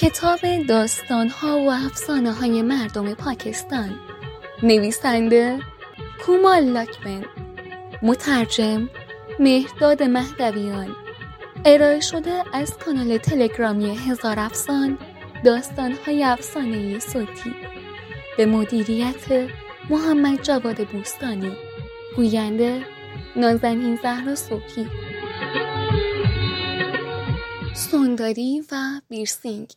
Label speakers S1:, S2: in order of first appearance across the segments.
S1: کتاب داستانها و افسانه های مردم پاکستان. نویسنده کومال لاکمن. مترجم مهداد مهدویان. ارائه شده از کانال تلگرامی هزار افسان داستانهای افسانه صوتی. به مدیریت محمد جواد بوستانی. گوینده نازنین زهرا صبحی. سونداری و بیرسینگ.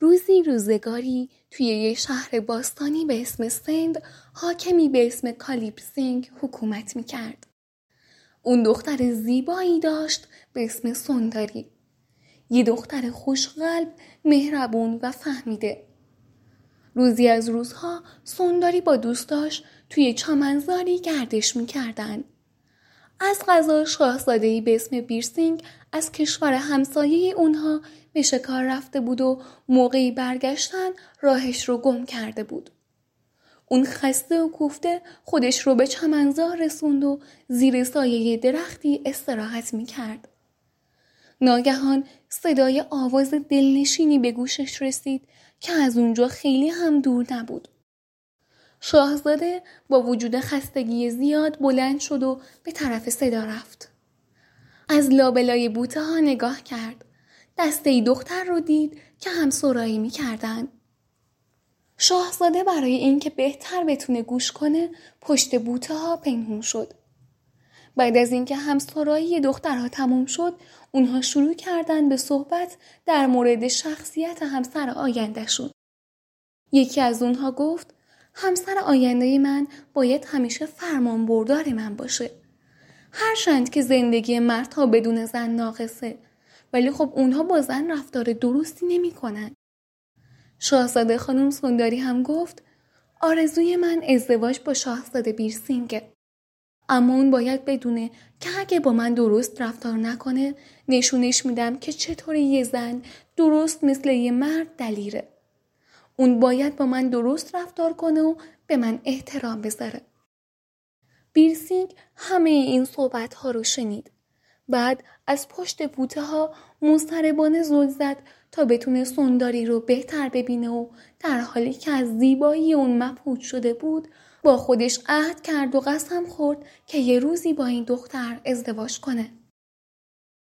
S1: روزی روزگاری توی یه شهر باستانی به اسم سند حاکمی به اسم کالیب سینگ حکومت می‌کرد. اون دختر زیبایی داشت به اسم سونداری. یه دختر خوشقلب، مهربون و فهمیده. روزی از روزها سونداری با دوستاش توی چمنزاری گردش می‌کردن. از غذا شاهزادهای به اسم بیرسینگ از کشور همسایه اونها به شکار رفته بود و موقعی برگشتن راهش رو گم کرده بود. اون خسته و کوفته خودش رو به چمنزار رسوند و زیر سایه درختی استراحت می کرد. ناگهان صدای آواز دلنشینی به گوشش رسید که از اونجا خیلی هم دور نبود. شاهزاده با وجود خستگی زیاد بلند شد و به طرف صدا رفت. از لابلای بوته ها نگاه کرد. دسته دختر رو دید که هم سرایی می کردن. شاهزاده برای اینکه بهتر بتونه گوش کنه پشت بوته ها پنهون شد. بعد از اینکه هم سرایی دخترها تموم شد اونها شروع کردن به صحبت در مورد شخصیت همسر آیندهشون. یکی از اونها گفت همسر آینده من باید همیشه فرمان بردار من باشه. هرچند که زندگی مردها بدون زن ناقصه ولی خب اونها با زن رفتار درستی نمی کنن. شاهزاده خانم سنداری هم گفت آرزوی من ازدواج با شاهزاده بیرسینگه. اما اون باید بدونه که اگه با من درست رفتار نکنه نشونش میدم که چطور یه زن درست مثل یه مرد دلیره. اون باید با من درست رفتار کنه و به من احترام بذاره. بیرسینگ همه این صحبت ها رو شنید. بعد از پشت بوته ها مستربانه زل زد تا بتونه سنداری رو بهتر ببینه و در حالی که از زیبایی اون مبهوت شده بود با خودش عهد کرد و قسم خورد که یه روزی با این دختر ازدواج کنه.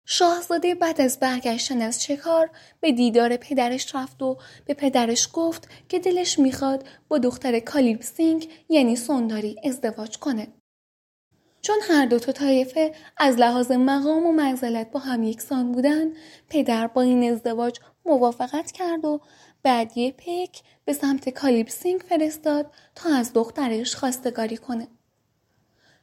S1: شاهزاده بعد از برگشتن از شکار به دیدار پدرش رفت و به پدرش گفت که دلش می‌خواد با دختر کالیب سینگ یعنی سنداری ازدواج کنه. چون هر دو تا طایفه از لحاظ مقام و منزلت با هم یکسان بودن پدر با این ازدواج موافقت کرد و بعد یه پیک به سمت کالیب سینگ فرستاد تا از دخترش خواستگاری کنه.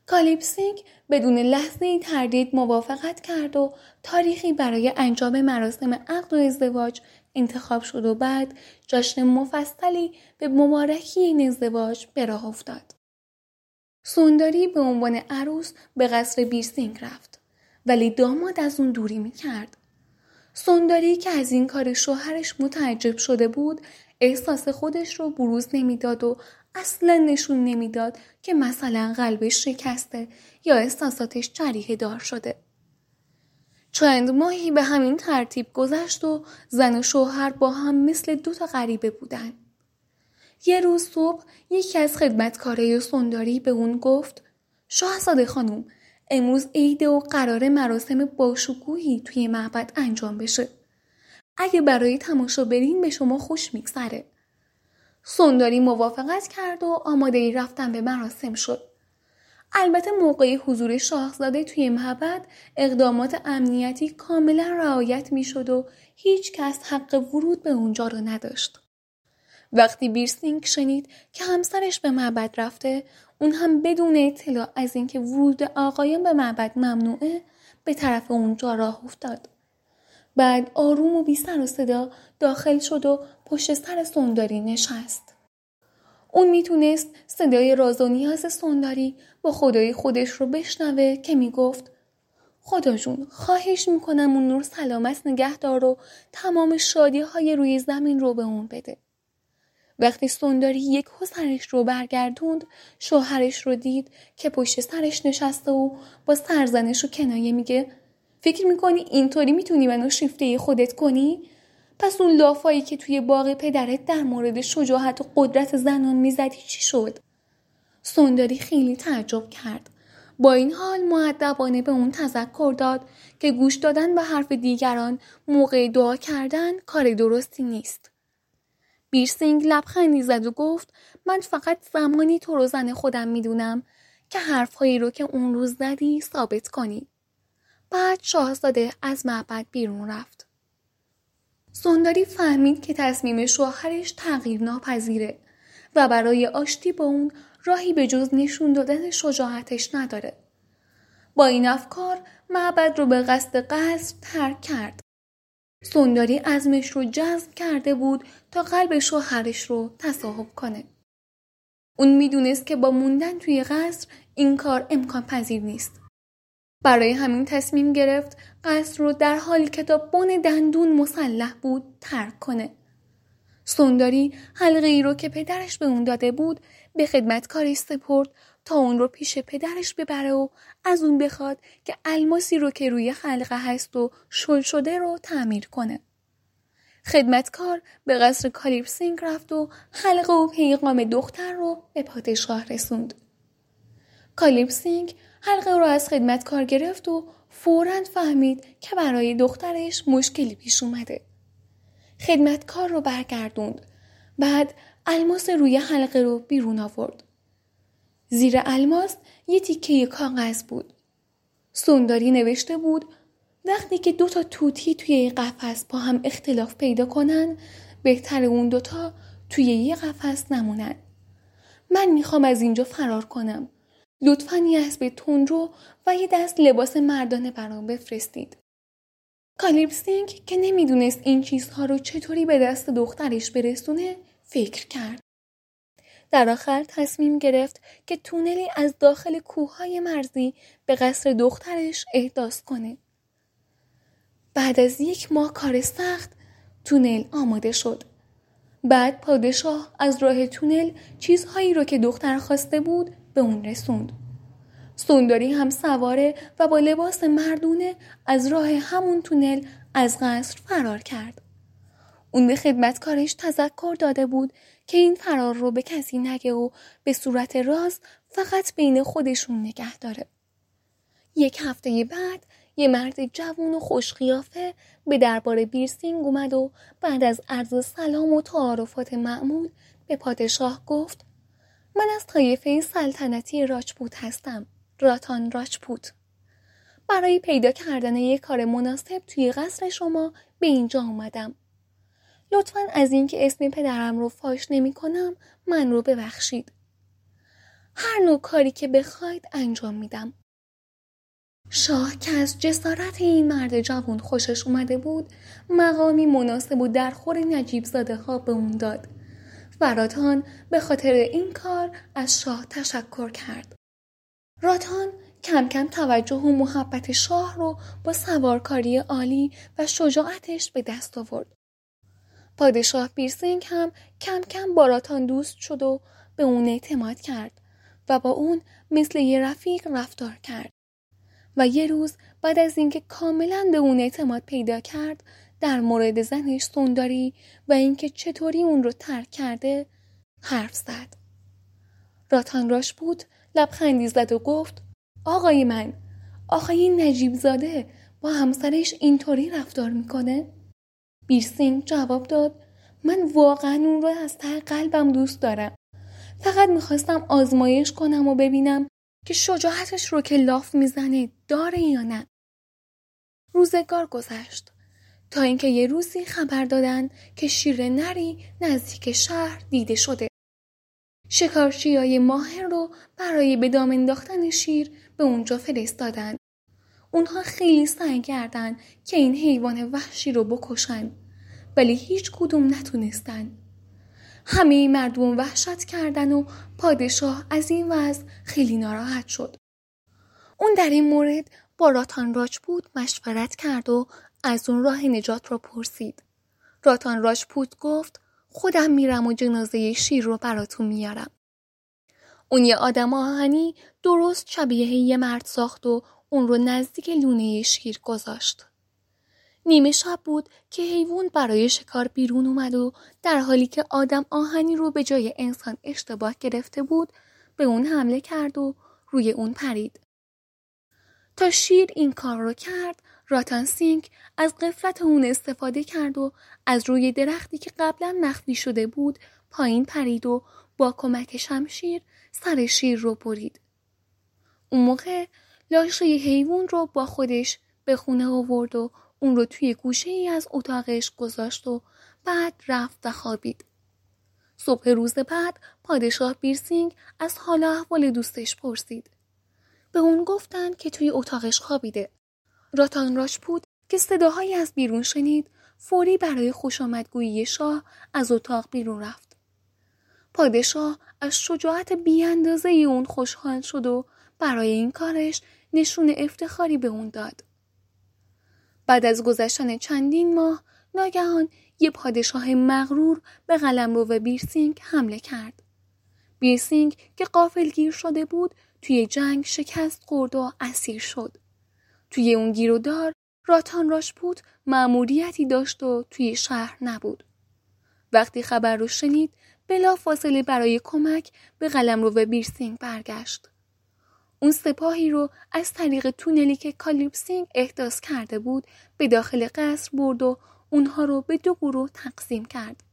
S1: کالیب سینگ بدون لحظه تردید موافقت کرد و تاریخی برای انجام مراسم عقد و ازدواج انتخاب شد و بعد جشن مفصلی به مبارکی این ازدواج به راه افتاد. سونداری به عنوان عروس به قصر بیرسینگ رفت ولی داماد از اون دوری می کرد. سونداری که از این کار شوهرش متعجب شده بود احساس خودش رو بروز نمی‌داد و اصلا نشون نمی‌داد که مثلا قلبش شکسته یا احساساتش جریه دار شده. چند ماهی به همین ترتیب گذشت و زن و شوهر با هم مثل دو تا غریبه بودن. یه روز صبح یکی از خدمتکاره سنداری به اون گفت شاهزاده خانم امروز عیده و قرار مراسم باشکوهی توی معبد انجام بشه. اگه برای تماشا برین به شما خوش میگذره. سنداری موافقت کرد و آماده ای رفتن به مراسم شد. البته موقع حضور شاهزاده توی معبد اقدامات امنیتی کاملا رعایت می شد و هیچ کس حق ورود به اونجا رو نداشت. وقتی بیرسینگ شنید که همسرش به معبد رفته اون هم بدون اطلاع از اینکه ورود آقایان به معبد ممنوعه به طرف اونجا راه افتاد. بعد آروم و بی سر و صدا داخل شد و پشت سر سنداری نشست. اون می‌تونست صدای راز و نیاز سنداری با خدای خودش رو بشنوه که می‌گفت خدا جون خواهش می‌کنم اون نور سلامت نگه دار و تمام شادی های روی زمین رو به اون بده. وقتی سنداری یک سرش رو برگردوند شوهرش رو دید که پشت سرش نشسته و با سرزنش و کنایه میگه فکر می‌کنی اینطوری می‌تونی منو شیفته خودت کنی؟ پس اون لافایی که توی باغ پدرت در مورد شجاعت و قدرت زنان می‌زدی چی شد؟ سنداری خیلی تعجب کرد. با این حال معدبانه به اون تذکر داد که گوش دادن به حرف دیگران موقع دعا کردن کار درستی نیست. بیرسینگ لبخندی زد و گفت من فقط زمانی تو رو زن خودم می‌دونم که حرفهایی رو که اون روز زدی ثابت کنی. بعد شاهزاده از معبد بیرون رفت. سنداری فهمید که تصمیم شوهرش تغییر ناپذیره و برای آشتی با اون راهی به جز نشون دادن شجاعتش نداره. با این افکار معبد رو به قصد قصر ترک کرد. سنداری ازمش رو جذب کرده بود تا قلب شوهرش رو تصاحب کنه. اون می‌دونست که با موندن توی قصر این کار امکان پذیر نیست. برای همین تصمیم گرفت قصر رو در حالی که تا بن دندون مسلح بود ترک کنه. سنداری حلقه ای رو که پدرش به اون داده بود به خدمتکارش سپرد تا اون رو پیش پدرش ببره و از اون بخواد که الماسی رو که روی حلقه هست و شل شده رو تعمیر کنه. خدمتکار به قصر کالیپسینگ رفت و حلقه و پیغام دختر رو به پادشاه رسوند. کالیپسینگ حلقه رو از خدمتکار گرفت و فورا فهمید که برای دخترش مشکلی پیش اومده. خدمتکار رو برگردوند. بعد الماس روی حلقه رو بیرون آورد. زیر الماس یه تیکه کاغذ بود. سونداری نوشته بود وقتی که دو تا طوطی توی یه قفس با هم اختلاف پیدا کنن بهتر اون دوتا توی یه قفس نمونن. من می‌خوام از اینجا فرار کنم. لطفا یه اسب تندرو و یه دست لباس مردانه برام بفرستید. کالیپسینگ که نمی‌دونست این چیزها رو چطوری به دست دخترش برسونه فکر کرد. در آخر تصمیم گرفت که تونلی از داخل کوههای مرزی به قصر دخترش احداث کنه. بعد از یک ماه کار سخت تونل آماده شد. بعد پادشاه از راه تونل چیزهایی رو که دختر خواسته بود به اون رسوند. سونداری هم سواره و با لباس مردونه از راه همون تونل از قصر فرار کرد. اون به خدمتکارش تذکر داده بود که این فرار رو به کسی نگه و به صورت راز فقط بین خودشون نگه داره. یک هفته بعد یه مرد جوون و خوشقیافه به دربار بیرسینگ اومد و بعد از عرض سلام و تعارفات معمول به پادشاه گفت من از طایفه سلطنتی راجپوت هستم. راتان راجپوت. برای پیدا کردن یک کار مناسب توی قصر شما به اینجا اومدم. لطفا از اینکه اسم پدرم رو فاش نمی کنم من رو ببخشید. هر نوع کاری که بخواید انجام میدم. شاه که از جسارت این مرد جوان خوشش اومده بود مقامی مناسب و درخور نجیب زاده ها به اون داد. راتان به خاطر این کار از شاه تشکر کرد. راتان کم کم توجه و محبت شاه رو با سوارکاری عالی و شجاعتش به دست آورد. پادشاه بیرسینگ هم کم کم با راتان دوست شد و به اون اعتماد کرد و با اون مثل یه رفیق رفتار کرد. و یه روز بعد از اینکه کاملا به اون اعتماد پیدا کرد در مورد زنش سونداری و اینکه چطوری اون رو ترک کرده حرف زد. راتان راش بود لبخندی زد و گفت آقای من آقای نجیب زاده با همسرش اینطوری رفتار می‌کنه؟ بیرسینگ جواب داد من واقعا اون رو از ته قلبم دوست دارم. فقط می‌خواستم آزمایش کنم و ببینم که شجاعتش رو که لاف می‌زنه داره یا نه. روزگار گذشت. تا اینکه یه روزی خبر دادن که شیر نری نزدیک شهر دیده شده. شکارچی های ماهر رو برای به دام انداختن شیر به اونجا فرستادن. اونها خیلی سعی کردن که این حیوان وحشی رو بکشن ولی هیچ کدوم نتونستن. همه مردم وحشت کردن و پادشاه از این وضع خیلی ناراحت شد. اون در این مورد با راتان راجپوت مشورت کرد و از اون راه نجات را پرسید. راتان راجپوت گفت خودم میرم و جنازه شیر رو براتون میارم. اون یه آدم آهنی درست شبیه یه مرد ساخت و اون رو نزدیک لونه شیر گذاشت. نیمه شب بود که حیوان برای شکار بیرون اومد و در حالی که آدم آهنی رو به جای انسان اشتباه گرفته بود به اون حمله کرد و روی اون پرید. تا شیر این کار رو کرد راتان سینگ از قفلت اون استفاده کرد و از روی درختی که قبلا مخفی شده بود پایین پرید و با کمک شمشیر سر شیر رو برید. اون موقع لاشه حیوان رو با خودش به خونه آورد و اون رو توی گوشه ای از اتاقش گذاشت و بعد رفت و خوابید. صبح روز بعد پادشاه بیرسینگ از حال احوال دوستش پرسید. به اون گفتند که توی اتاقش خوابیده. راتان بود که صداهایی از بیرون شنید فوری برای خوش آمدگویی شاه از اتاق بیرون رفت. پادشاه از شجاعت بیاندازه اون خوشحال شد و برای این کارش نشون افتخاری به اون داد. بعد از گذشتن چندین ماه ناگهان یه پادشاه مغرور به قلمرو و بیرسینگ حمله کرد. بیرسینگ که غافلگیر شده بود توی جنگ شکست خورد و اسیر شد. توی اون گیرودار راتان راجپوت مأموریتی داشت و توی شهر نبود. وقتی خبر رو شنید بلافاصله برای کمک به قلمروی بیرسینگ برگشت. اون سپاهی رو از طریق تونلی که کالیپسینگ احداث کرده بود به داخل قصر برد و اونها رو به دو گروه تقسیم کرد.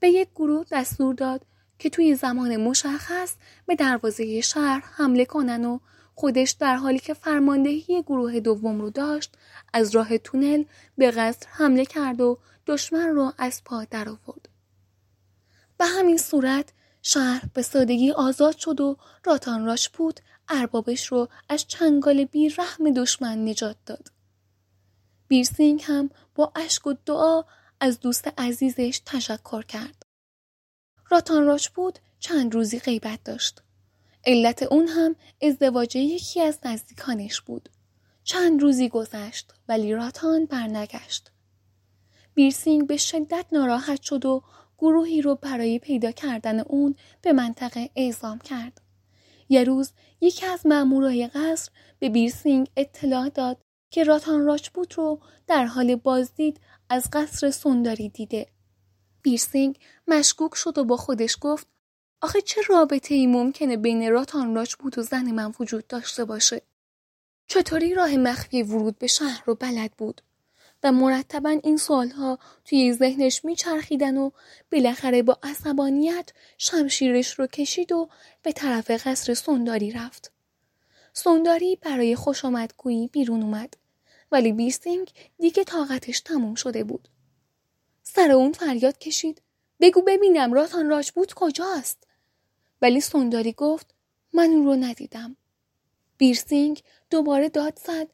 S1: به یک گروه دستور داد که توی زمان مشخص به دروازه شهر حمله کنن و خودش در حالی که فرماندهی گروه دوم رو داشت از راه تونل به قصر حمله کرد و دشمن رو از پا در آورد. به همین صورت شهر به سادگی آزاد شد و راتان راشپوت اربابش رو از چنگال بی رحم دشمن نجات داد. بیرسینگ هم با اشک و دعا از دوست عزیزش تشکر کرد. راتان بود چند روزی غیبت داشت. علت اون هم ازدواج یکی از نزدیکانش بود. چند روزی گذشت ولی راتان برنگشت. بیرسینگ به شدت ناراحت شد و گروهی رو برای پیدا کردن اون به منطقه اعزام کرد. یه روز یکی از مامورای قصر به بیرسینگ اطلاع داد که راتان راجپوت رو در حال بازدید از قصر سونداری دیده. بیرسینگ مشکوک شد و با خودش گفت آخه چه رابطه ای ممکنه بین راتان راجپوت و زن من وجود داشته باشه؟ چطوری راه مخفی ورود به شهر رو بلد بود؟ و مرتبا این سوالها توی ذهنش میچرخیدن و بالاخره با عصبانیت شمشیرش رو کشید و به طرف قصر سونداری رفت. سونداری برای خوش آمدگویی بیرون اومد ولی بیرسینگ دیگه طاقتش تموم شده بود. سر اون فریاد کشید بگو ببینم راتان راجبوت کجاست؟ ولی سونداری گفت من اون رو ندیدم. بیرسینگ دوباره داد زد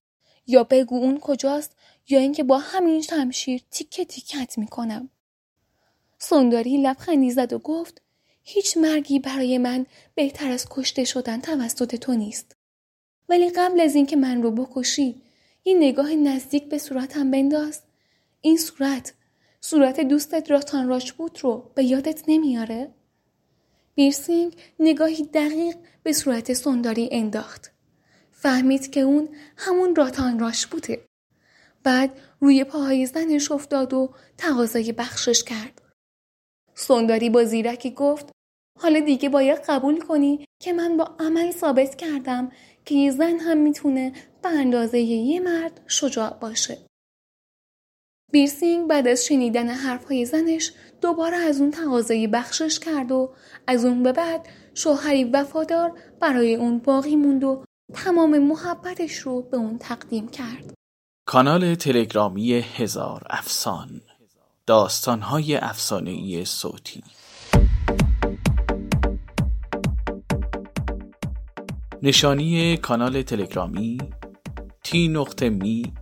S1: یا بگو اون کجاست یا اینکه با همین شمشیر تیکه تیکت می‌کنم. سونداری لبخندی زد و گفت هیچ مرگی برای من بهتر از کشته شدن توسط تو نیست. ولی قبل از اینکه من رو بکشی یه نگاه نزدیک به صورتم بنداز. این صورت صورت دوستت راتان راجپوت رو به یادت نمیاره؟ بیرسینگ نگاهی دقیق به صورت سونداری انداخت. فهمید که اون همون راتان راشپوته. بعد روی پاهای زنش افتاد و تقاضای بخشش کرد. سونداری با زیرکی گفت حالا دیگه باید قبول کنی که من با عمل ثابت کردم که یه زن هم می‌تونه به اندازه یه مرد شجاع باشه. بیرسینگ بعد از شنیدن حرفهای زنش دوباره از اون تقاضای بخشش کرد و از اون به بعد شوهری وفادار برای اون باقی موند و تمام محبتش رو به اون تقدیم کرد.
S2: کانال تلگرامی هزار افسان داستانهای افسانهای صوتی نشانی کانال تلگرامی تی نقطه می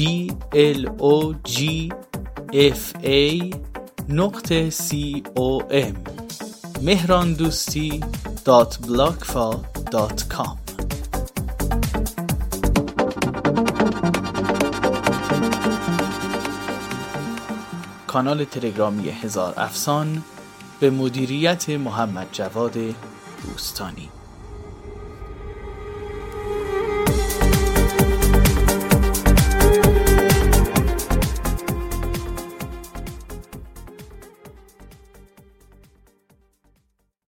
S2: b l o g f a نقطه c o m مهراندوستی dot dot com کانال تلگرامی هزار افسان به مدیریت محمد جواد دوستانی